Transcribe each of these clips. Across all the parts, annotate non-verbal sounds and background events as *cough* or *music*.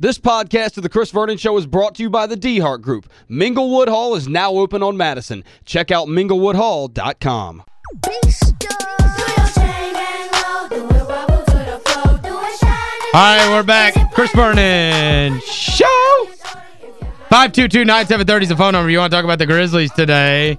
This podcast of The Chris Vernon Show is brought to you by the DeHart Group. Minglewood Hall is now open on Madison. Check out minglewoodhall.com. All right, we're back. Chris Vernon Show. 522-9730 is the phone number. You want to talk about the Grizzlies today.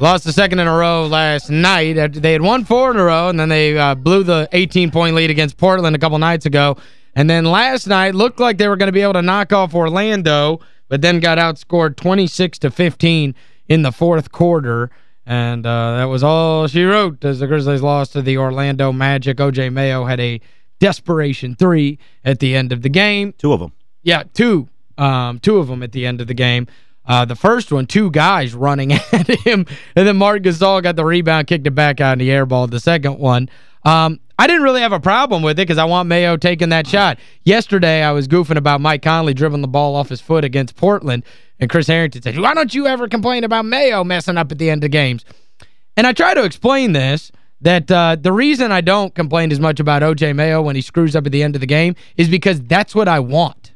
Lost the second in a row last night. They had won four in a row, and then they uh, blew the 18-point lead against Portland a couple nights ago. And then last night looked like they were going to be able to knock off Orlando, but then got outscored 26 to 15 in the fourth quarter. And uh, that was all she wrote as the Grizzlies lost to the Orlando Magic. O.J. Mayo had a desperation three at the end of the game. Two of them. Yeah, two. Um, two of them at the end of the game. Uh, the first one, two guys running *laughs* at him, and then Marc Gasol got the rebound, kicked it back out in the air ball. The second one, um, I didn't really have a problem with it because I want Mayo taking that shot. Yesterday, I was goofing about Mike Conley dribbling the ball off his foot against Portland, and Chris Harrington said, why don't you ever complain about Mayo messing up at the end of games? And I try to explain this, that uh, the reason I don't complain as much about O.J. Mayo when he screws up at the end of the game is because that's what I want.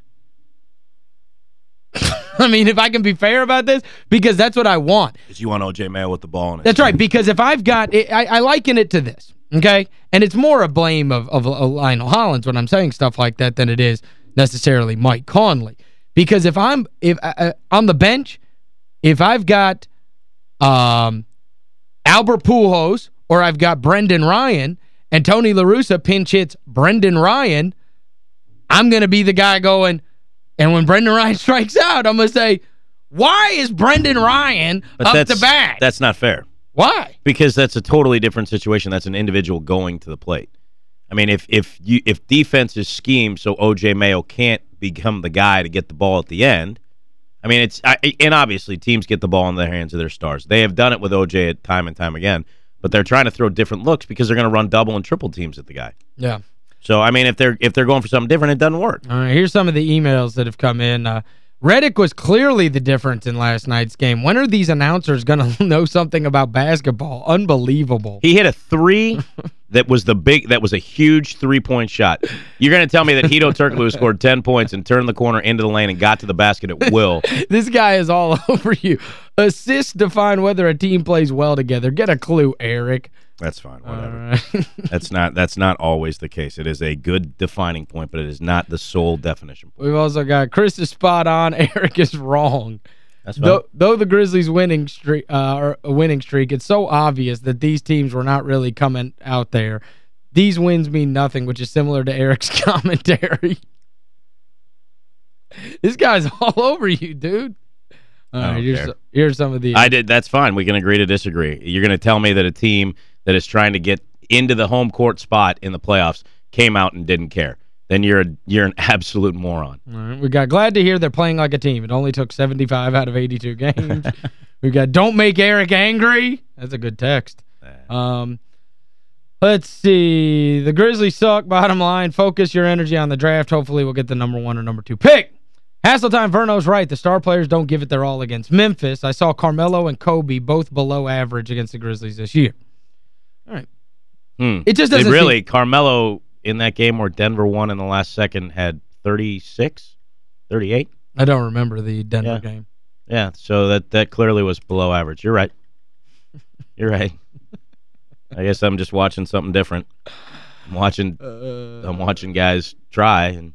*laughs* I mean, if I can be fair about this, because that's what I want. Because you want O.J. Mayo with the ball. In it. That's right, because if I've got, I, I liken it to this, okay? And it's more a blame of, of, of Lionel Hollins when I'm saying stuff like that than it is necessarily Mike Conley. Because if I'm if uh, uh on the bench, if I've got um, Albert Pujols or I've got Brendan Ryan and Tony La Russa pinch hits Brendan Ryan, I'm going to be the guy going, and when Brendan Ryan *laughs* strikes out, I'm going to say, why is Brendan Ryan but up that's, the bat? That's not fair. Why? Because that's a totally different situation. That's an individual going to the plate. I mean, if if you if defense is schemed so O.J. Mayo can't become the guy to get the ball at the end, I mean, it's I, and obviously teams get the ball in the hands of their stars. They have done it with O.J. time and time again, but they're trying to throw different looks because they're going to run double and triple teams at the guy. Yeah. So, I mean, if they're if they're going for something different, it doesn't work. All right, here's some of the emails that have come in. Uh, Redick was clearly the difference in last night's game. When are these announcers going *laughs* to know something about basketball? Unbelievable. He hit a three *laughs* that was the big that was a huge three-point shot. You're going to tell me that Hedo Turkoglu *laughs* scored 10 points and turned the corner into the lane and got to the basket at will. *laughs* this guy is all *laughs* over you. Assists define whether a team plays well together. Get a clue, Eric. That's fine, whatever. Right. that's not that's not always the case. It is a good defining point, but it is not the sole definition point. We've also got Chris is spot on, Eric is wrong. Though, though the Grizzlies winning streak uh a winning streak, it's so obvious that these teams were not really coming out there. These wins mean nothing, which is similar to Eric's *laughs* commentary. this guy's *laughs* all over you, dude. All right, here's, here's some of the I did that's fine. We can agree to disagree. You're going to tell me that a team that is trying to get into the home court spot in the playoffs came out and didn't care. Then you're a, you're an absolute moron. All right, we got glad to hear they're playing like a team. It only took 75 out of 82 games. *laughs* we got don't make Eric angry. That's a good text. Um Let's see. The Grizzlies suck. Bottom line, focus your energy on the draft. Hopefully we'll get the number one or number two pick. Hasseltine Verno's right. The star players don't give it their all against Memphis. I saw Carmelo and Kobe both below average against the Grizzlies this year. All right. Hmm. It just doesn't Really. Carmelo in that game where Denver won in the last second had 36, 38? I don't remember the Denver yeah. game. Yeah, so that that clearly was below average. You're right. *laughs* You're right. I guess I'm just watching something different. I'm watching uh, I'm watching guys try and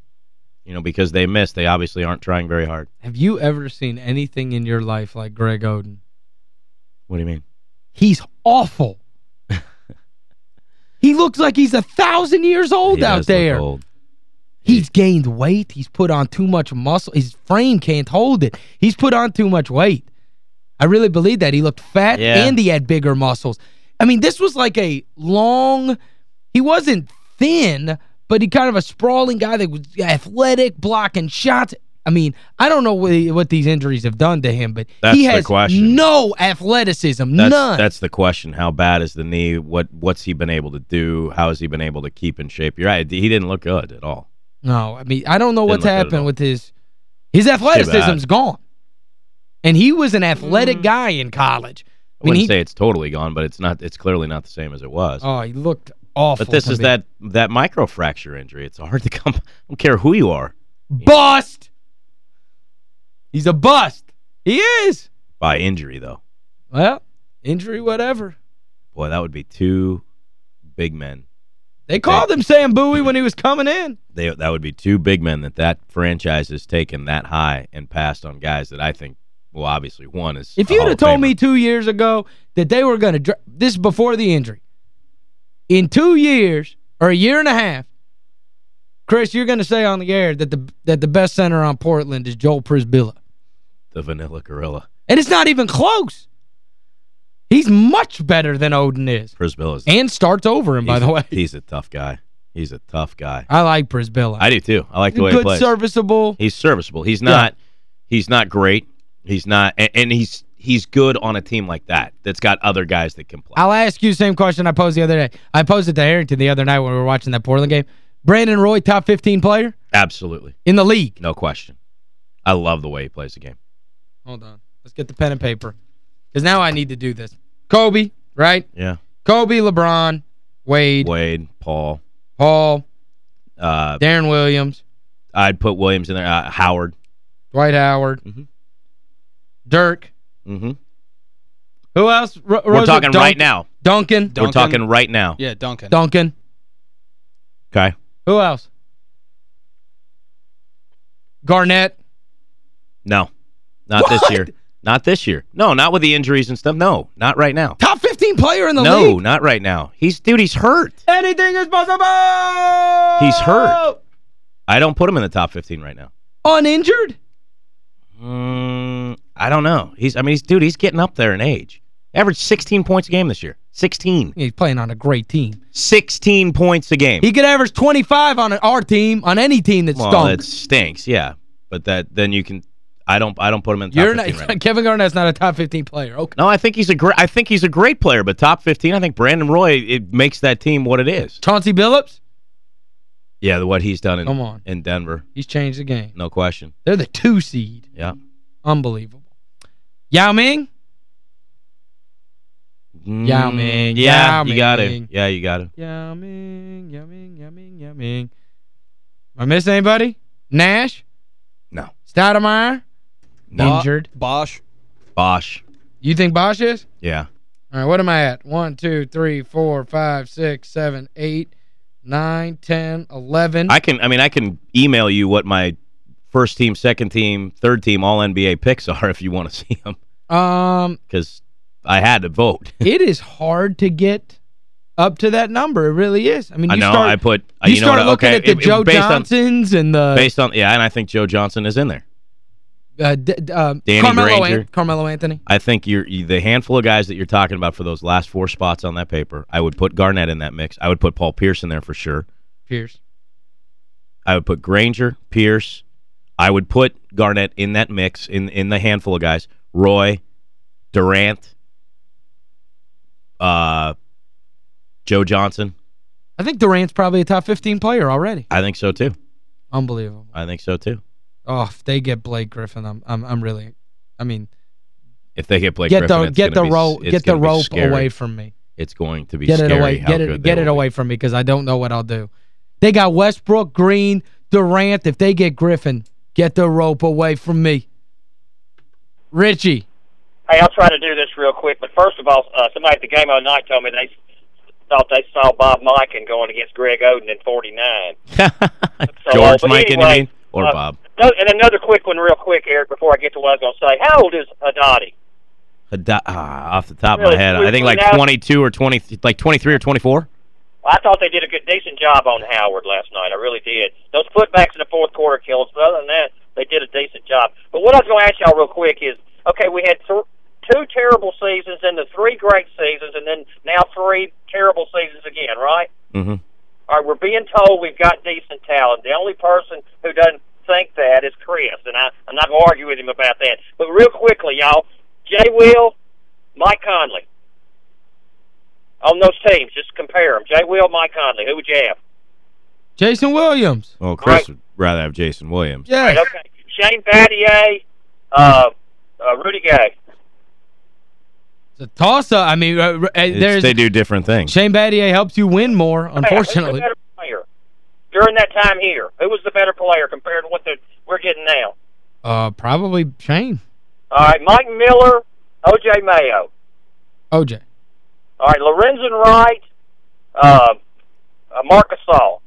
you know because they miss, they obviously aren't trying very hard. Have you ever seen anything in your life like Greg Oden? What do you mean? He's awful. He looks like he's a thousand years old he out there. He's gained weight. He's put on too much muscle. His frame can't hold it. He's put on too much weight. I really believe that. He looked fat yeah. and he had bigger muscles. I mean, this was like a long... He wasn't thin, but he kind of a sprawling guy that was athletic, blocking shots. I mean, I don't know what, what these injuries have done to him, but that's he has question. no athleticism, that's, none. That's the question. How bad is the knee? What What's he been able to do? How has he been able to keep in shape? You're right. He didn't look good at all. No, I mean, I don't know Didn't what's happened with his... His athleticism's gone. And he was an athletic Mm. guy in college. I wouldn't he, say it's totally gone, but it's not. It's clearly not the same as it was. Oh, he looked awful. but this is me. that that microfracture injury. It's hard to come. I don't care who you are. Bust! He's a bust. He is. By injury, though. Well, injury, whatever. Boy, that would be two big men. They called him Sam Bowie when he was coming in. They That would be two big men that that franchise has taken that high and passed on guys that I think, well, obviously one is If you'd have told me two years ago that they were going to, this is before the injury, in two years or a year and a half, Chris, you're going to say on the air that the that the best center on Portland is Joel Przybilla. The Vanilla Gorilla. And it's not even close. He's much better than Oden is. Przybilla's And starts over him, by the way. He's a tough guy. He's a tough guy. I like Przybilla. I do, too. I like the way he Good, plays. serviceable. He's serviceable. He's not he's not great. He's not and, and he's he's good on a team like that that's got other guys that can play. I'll ask you the same question I posed the other day. I posed it to Harrington the other night when we were watching that Portland game. Brandon Roy, top 15 player Absolutely. in the league. No question. I love the way he plays the game. Hold on. Let's get the pen and paper. Because now I need to do this. Kobe, right? Yeah. Kobe, LeBron, Wade, Wade, Paul, Paul, uh Deron Williams, I'd put Williams in there, uh, Howard. Dwight Howard, Mhm. Dirk. Mhm. Who else? R We're talking right now. Duncan. Duncan. We're talking right now. Yeah, Duncan. Duncan. Okay. Who else? Garnett. No. Not this year. Not this year. No, not with the injuries and stuff. No, not right now. Top 15 player in the No, league. No, not right now. He's dude, he's hurt. Anything is possible. He's hurt. I don't put him in the top 15 right now. Uninjured? Mm, I don't know. He's I mean, he's dude, he's getting up there in age. Averaged 16 points a game this year. 16. He's playing on a great team. 16 points a game. He could average 25 on our team, on any team that well, stunk. that stinks, yeah. But that then you can I don't I don't put him in the top You're 15 not, right. *laughs* Kevin Garnett's not a top 15 player. Okay. No, I think he's a great I think he's a great player, but top 15, I think Brandon Roy it makes that team what it is. Chauncey Billups? Yeah, what he's done in Come on. in Denver, He's changed the game. no question. They're the two seed. Yeah. Unbelievable. Yao Ming? Yao Mm, Ming, Yeah, Yao you got. Ming. Yeah, you got to. Yao Ming, Yao Ming, Yao Ming, Yao Ming. Am I missing anybody? Nash? No. Stoudemire? No. Injured. Bosh. Bosh. You think Bosh is? Yeah. All right, what am I at? One, two, three, four, five, six, seven, eight, nine, ten, eleven. I can I mean I can email you what my first team, second team, third team all NBA picks *laughs* are if you want to see them um, cuz I had to vote. *laughs* it is hard to get up to that number. It really is. I mean, I you know start, I put you, you know start what looking okay at the it- it- Joe based on Johnsons and the based on yeah, and I think Joe Johnson is in there. Uh, uh, Danny Carmelo, Granger. An Carmelo Anthony. I think you're you, the handful of guys that you're talking about for those last four spots on that paper. I would put Garnett in that mix. I would put Paul Pierce in there for sure. Pierce. I would put Granger, Pierce. I would put Garnett in that mix in in the handful of guys. Roy, Durant, uh, Joe Johnson. I think Durant's probably a top 15 player already. I think so too. Unbelievable. I think so too. Oh, if they get Blake Griffin, I'm I'm I'm really I mean, If they get Blake get Griffin, the get the be- rope get the gonna rope scary. away from me. It's going to be Get it away. Get it get it will be. away from me because I don't know what I'll do. They got Westbrook, Green, Durant. If they get Griffin, get the rope away from me. Richie. Hey, I'll try to do this real quick. But first of all, uh, somebody at the game the night told me they thought they saw Bob Mikan going against Greg Oden in 49. *laughs* So, George but Mike, you anyway, mean? Or uh, Bob? No, and another quick one real quick, Eric, before I get to what I was going to say. How old is Haddadi? Hada- ah, off the top of my head, I think like 22 or 20, like 23 or 24. I thought they did a good, decent job on Howard last night. I really did. Those putbacks in the fourth quarter killed us, but other than that, they did a decent job. But what I was going to ask y'all real quick is, okay, we had th- two terrible seasons, and the three great seasons, and then now three terrible seasons again, right? Mm-hmm. All right, we're being told we've got decent talent. The only person who doesn't think that is Chris, and I, I'm not going to argue with him about that. But real quickly, y'all, Jay Will, Mike Conley. On those teams, just compare them. Jay Will, Mike Conley. Who would you have? Jason Williams. Well, Chris Right. would rather have Jason Williams. Yes. Okay. Shane Battier, uh, uh, Rudy Gay. It's a toss-up. I mean, uh, uh, there's they do different things. Shane Battier helps you win more, Hey, unfortunately. who's the better player? during that time here? Who was the better player compared to what we're getting now? Uh, probably Shane. All right, Mike Miller, O.J. Mayo. OJ. All right, Lorenzen Wright, uh, uh, Marc Gasol.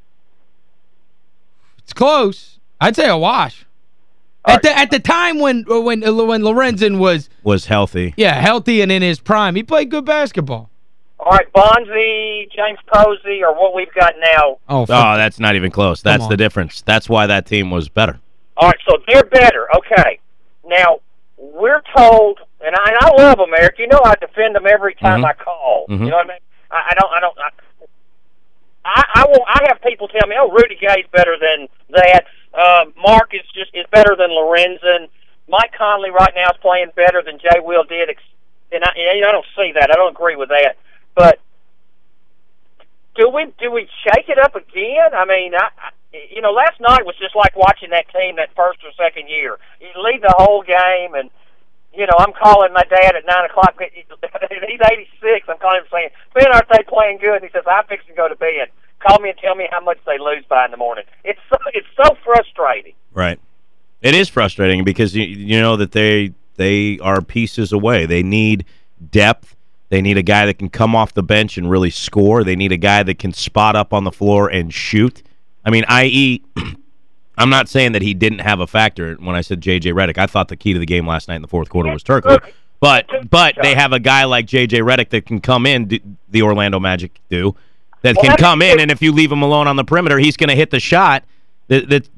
It's close. I'd say a wash. All At the at the time when when when Lorenzen was Was healthy. yeah, healthy and in his prime, he played good basketball. All right, Bonzi, James Posey, or what we've got now. Oh, Oh, that's not even close. That's the difference. That's why that team was better. All right, so they're better. Okay. Now, we're told, and I, and I love them, Eric. You know I defend them every time Mhm. I call. Mhm. You know what I mean? I, I don't, I don't, I, I, I will, I have people tell me, oh, Rudy Gay's better than that. Uh, Marc is just, is better than Lorenzen. Mike Conley right now is playing better than Jay Will did. And I, and I don't see that. I don't agree with that. But do we do we shake it up again? I mean, I, you know, last night was just like watching that team that first or second year. You lead the whole game, and you know, I'm calling my dad at nine o'clock. *laughs* He's 86. I'm calling him saying, "Ben, aren't they playing good?" And he says, "I'm fixing to go to bed. Call me and tell me how much they lose by in the morning." It's so it's so frustrating. Right. It is frustrating because you you know that they they are pieces away. They need depth. They need a guy that can come off the bench and really score. They need a guy that can spot up on the floor and shoot. I mean, i.e., *clears throat* I'm not saying that he didn't have a factor when I said J.J. Redick. I thought the key to the game last night in the fourth quarter was Turkler. But but they have a guy like J.J. Redick that can come in, the Orlando Magic do, that Well, can come in, and if you leave him alone on the perimeter, he's going to hit the shot that, that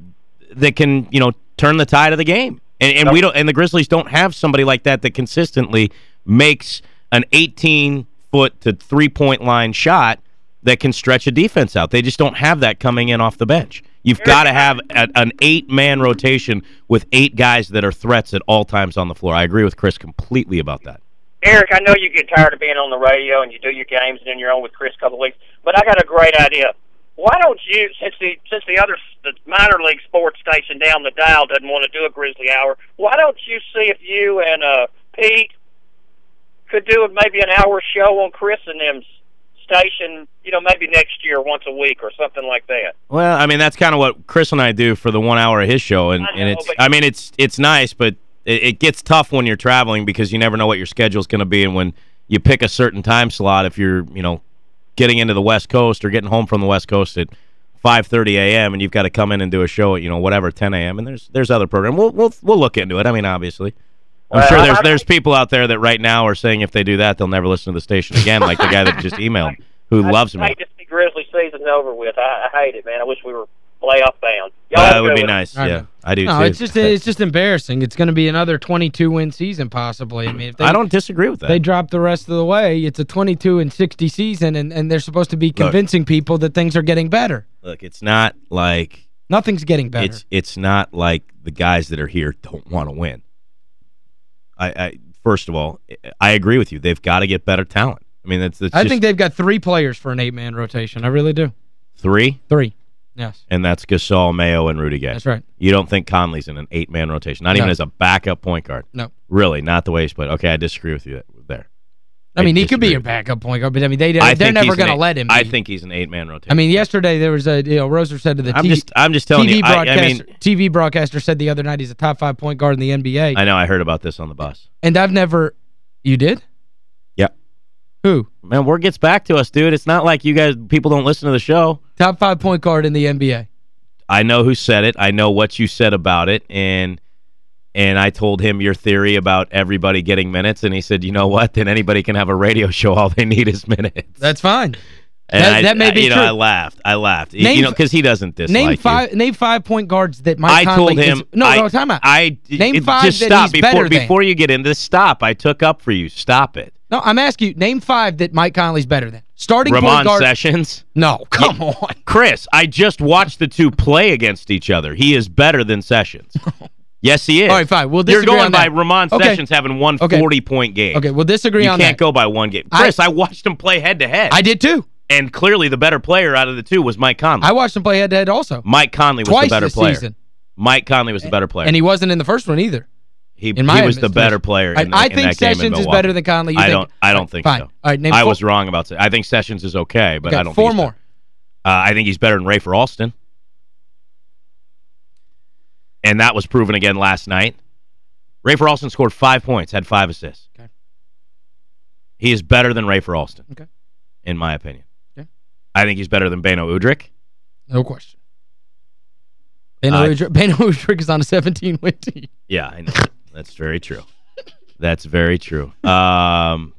that can you know turn the tide of the game. And, and we don't and the Grizzlies don't have somebody like that that consistently makes an 18 foot to three point line shot that can stretch a defense out. They just don't have that coming in off the bench. You've got to have a, an eight man rotation with eight guys that are threats at all times on the floor. I agree with Chris completely about that. Eric, I know you get tired of being on the radio and you do your games and then you're on with Chris a couple of weeks, but I got a great idea. Why don't you, since the since the other the minor league sports station down the dial doesn't want to do a Grizzly Hour, why don't you see if you and uh, Pete could do maybe an hour show on Chris and them's station, you know, maybe next year once a week or something like that. Well, I mean that's kind of what Chris and I do for the one hour of his show, and, I and it's I mean it's it's nice, but it, it gets tough when you're traveling because you never know what your schedule's going to be, and when you pick a certain time slot, if you're you know getting into the West Coast or getting home from the West Coast at 5:30 a.m. and you've got to come in and do a show at you know whatever 10 a.m. and there's there's other programs. We'll we'll we'll look into it. I mean, obviously. I'm sure there's there's people out there that right now are saying if they do that they'll never listen to the station again, like the guy that just emailed who I loves just me. hate to see Grizzly season over with. I, I hate it, man. I wish we were playoff bound. Y'all Uh, have it a would be nice. I Yeah. I do No, too. it's just it's just embarrassing. It's going to be another 22 win season possibly. I mean, if they I don't disagree with that. they drop the rest of the way, it's a 22 and 60 season and and they're supposed to be convincing people that things are getting better. Look, it's not like Nothing's getting better. it's it's not like the guys that are here don't want to win. I, I first of all, I agree with you. They've got to get better talent. I mean, that's, that's I just think they've got three players for an eight-man rotation. I really do. three, Three. Yes. and that's Gasol, Mayo, and Rudy Gay. That's right. You don't think Conley's in an eight-man rotation, not even as a backup point guard. No. Really, not the way he's played. Okay, I disagree with you there. I mean, he could be your backup point guard, but I mean, they, I they're never going to let him be. I think he's an eight-man rotation. I mean, yesterday there was a, you know, Roser said to the I'm TV, just I'm just telling TV you. I, I broadcaster, mean, TV broadcaster said the other night he's a top five point guard in the NBA. I know I heard about this on the bus. and I've never, you did? Who? Man, word gets back to us, dude. It's not like you guys people don't listen to the show. Top five point guard in the NBA. I know who said it. I know what you said about it, and and I told him your theory about everybody getting minutes, and he said, "You know what? Then anybody can have a radio show. All they need is minutes." That's fine. and that- I, that may I- be you know, true. I laughed. I laughed. Name- you know, because he doesn't dislike Name you. five name five point guards that Mike I Conley told him. is, No, I, no, time out. I Name it- five just that stop he's before better than. before you get into this. Stop. I took up for you. Stop it. No, I'm asking you, name five that Mike Conley's better than. Starting Ramon point guard. Sessions. No, *laughs* come on. Chris, I just watched the two play against each other. He is better than Sessions. *laughs* yes, he is. All right, fine. We'll You're going by that. Ramon Okay. Sessions having one Okay. 40-point game. Okay, we'll disagree You on can't go by one game. Chris, I, watched him play head-to-head. I did too. And clearly the better player out of the two was Mike Conley. I watched him play head to head also. Mike Conley was Twice the better this player. season. Mike Conley was the better player. And he wasn't in the first one either. He, In my he was the better player I, in, the, I in think that game in Sessions is better than Conley. You I think- don't I don't think Fine. so. All right, I four- was wrong about that. I think Sessions is okay, but Okay, I don't four think more. Uh, I think he's better than Rafer Alston. and that was proven again last night. Rafer Alston scored five points, had five assists. Okay. He is better than Rafer Alston, Okay. in my opinion. Okay. I think he's better than Beno Udrih. No question. Beno I- Udrih, *laughs* Beno Udrih is on a 17-win team. Yeah, I know. That's very true. That's very true. Um,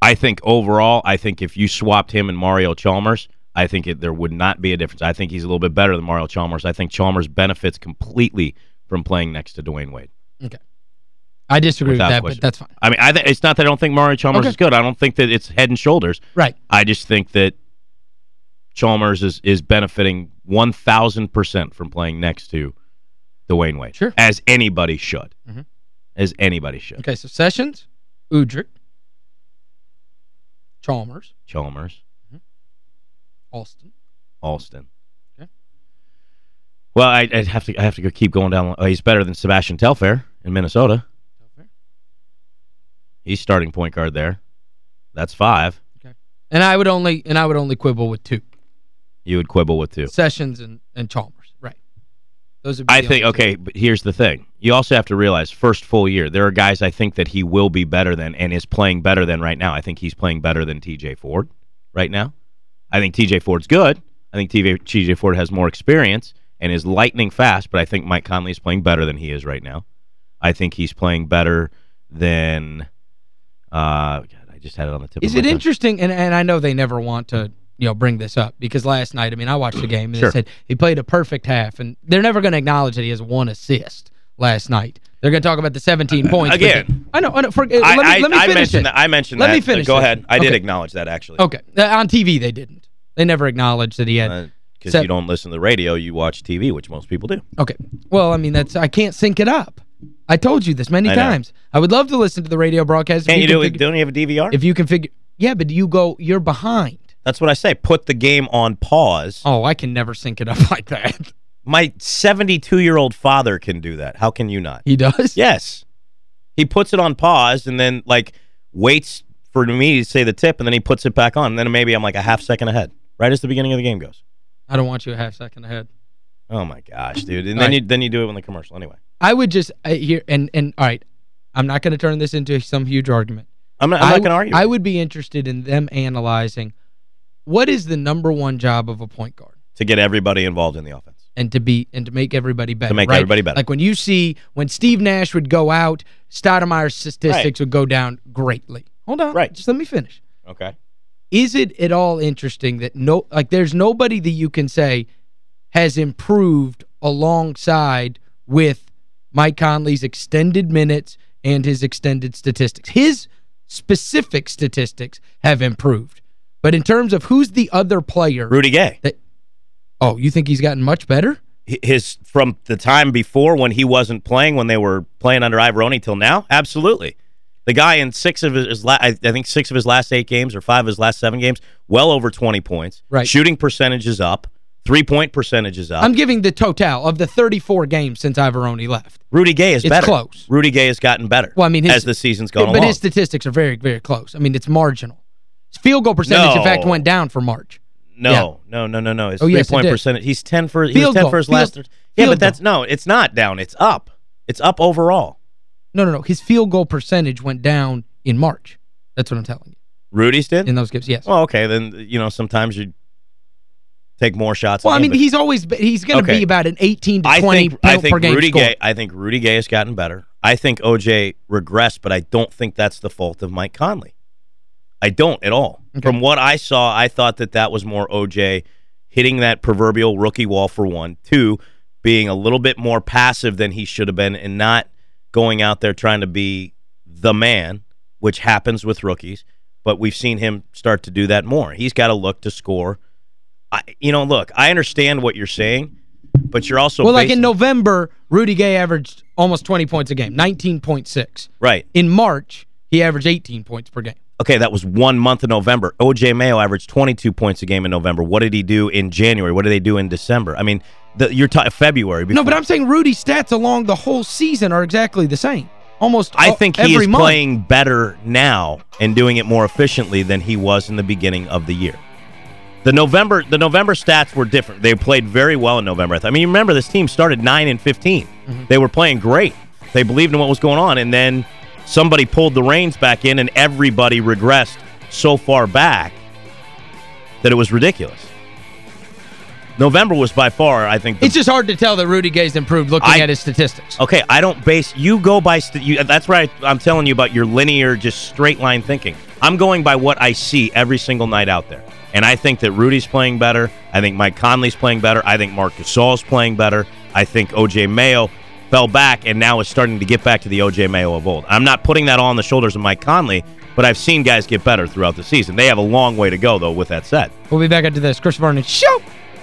I think overall, I think if you swapped him and Mario Chalmers, I think it, there would not be a difference. I think he's a little bit better than Mario Chalmers. I think Chalmers benefits completely from playing next to Dwyane Wade. Okay. I disagree Without with that, question. but that's fine. I mean, I th- it's not that I don't think Mario Chalmers Okay. is good. I don't think that it's head and shoulders. Right. I just think that Chalmers is is benefiting one thousand percent from playing next to Dwyane Wade. Sure. As anybody should. Mhm. As anybody should. Okay, so Sessions, Udrih, Chalmers, Chalmers, Alston. Alston. Okay. Well, I, I'd have to I have to go keep going down. Oh, he's better than Sebastian Telfair in Minnesota. Telfair. He's starting point guard there. That's five. Okay. And I would only and I would only quibble with two. You would quibble with two. Sessions and, and Chalmers. Those I think two. okay, but here's the thing. You also have to realize first full year, there are guys I think that he will be better than and is playing better than right now. I think he's playing better than TJ Ford right now. I think TJ Ford's good. I think TJ Ford has more experience and is lightning fast, but I think Mike Conley is playing better than he is right now. I think he's playing better than uh God, I just had it on the tip Is of my it tongue. interesting and and I know they never want to you know bring this up because last night I mean I watched the *clears throat* game and Sure. they said he played a perfect half and they're never going to acknowledge that he has one assist last night. They're going to talk about the 17 *clears throat* points Again. I know I know for, uh, I, let me I, let me I finish mentioned it. that I mentioned Let that. me finish Go it. ahead. I did acknowledge that actually. Okay. Uh, on TV they didn't. They never acknowledged that he had Because So- you don't listen to the radio, you watch TV, which most people do. Okay. Well, I mean that's I can't sync it up. I told you this many I times. I would love to listen to the radio broadcast. Can't you, do, it, don't you have a DVR? If you can figure Yeah, but you go you're behind. That's what I say. Put the game on pause. Oh, I can never sync it up *laughs* like that. My 72-year-old father can do that. How can you not? He does? Yes. He puts it on pause and then, like, waits for me to say the tip, and then he puts it back on. And then maybe I'm, like, a half second ahead, right as the beginning of the game goes. I don't want you a half second ahead. Oh, my gosh, dude. *clears throat* And All then right. you then you do it when the commercial anyway. I would just uh, here and and all right. I'm not going to turn this into some huge argument. I'm not, I'm not going to argue. I would be interested in them analyzing what is the number one job of a point guard to get everybody involved in the offense. and to be and to make everybody better. To make right? everybody better. Like when you see when Steve Nash would go out, Stoudemire's statistics would go down greatly. Hold on. Right. Just let me finish. Okay. is it at all interesting that no like there's nobody that you can say has improved alongside with Mike Conley's extended minutes and his extended statistics. His specific statistics have improved. But in terms of who's the other player Rudy Gay. that Oh, you think he's gotten much better? his from the time before when he wasn't playing when they were playing under Iavaroni till now absolutely the guy in six of his I, I think six of his last eight games or five of his last seven games well over 20 points Right. shooting percentage is up three point percentage is up I'm giving the total of the 34 games since Iavaroni left. Rudy Gay is It's better close. Rudy Gay has gotten better Well, I mean, his- as the season's gone but along his statistics are very, very close. I mean, it's marginal. His field goal percentage, in fact, went down for March. no no no no no his oh, yes, three-point percentage he's 10 for he was 10 goal. for his Field- last yeah field but that's no it's not down it's up it's up overall No, no, no. His field goal percentage went down in March. That's what I'm telling you. Rudy's did In those games, yes. Well, okay, then you know sometimes you take more shots. Well, I mean, he's always he's going to Okay. be about an 18 to I 20 think I think per game Rudy score. Gay. I think Rudy Gay has gotten better. I think OJ regressed, but I don't think that's the fault of Mike Conley. I don't at all. Okay. From what I saw, I thought that that was more OJ hitting that proverbial rookie wall for one. Two, being a little bit more passive than he should have been, and not going out there trying to be the man, which happens with rookies. But we've seen him start to do that more. He's got to look to score. I, you know, look, I understand what you're saying, but you're also well, like in November, Rudy Gay averaged almost 20 points a game, 19.6. right. In March, he averaged 18 points per game. Okay, that was one month in November. OJ Mayo averaged 22 points a game in November. What did he do in January? What did they do in December? I mean, the, you're ta- February. No, but I'm saying Rudy's stats along the whole season are exactly the same. Almost I think he is month. playing better now and doing it more efficiently than he was in the beginning of the year. The November the November stats were different. They played very well in November. I mean, you remember this team started 9 and 15. Mm-hmm. They were playing great. They believed in what was going on and then somebody pulled the reins back in and everybody regressed so far back that it was ridiculous. November was by far, I think, the It's just hard to tell that Rudy Gay's improved looking I- at his statistics. Okay, I don't base you go by you, that's why I, I'm telling you about your linear just straight line thinking. I'm going by what I see every single night out there. And I think that Rudy's playing better. I think Mike Conley's playing better. I think Marc Gasol's playing better. I think OJ Mayo fell back and now is starting to get back to the OJ Mayo of old. I'm not putting that all on the shoulders of Mike Conley, but I've seen guys get better throughout the season. They have a long way to go though with that said. We'll be back after this. Chris Vernon Show!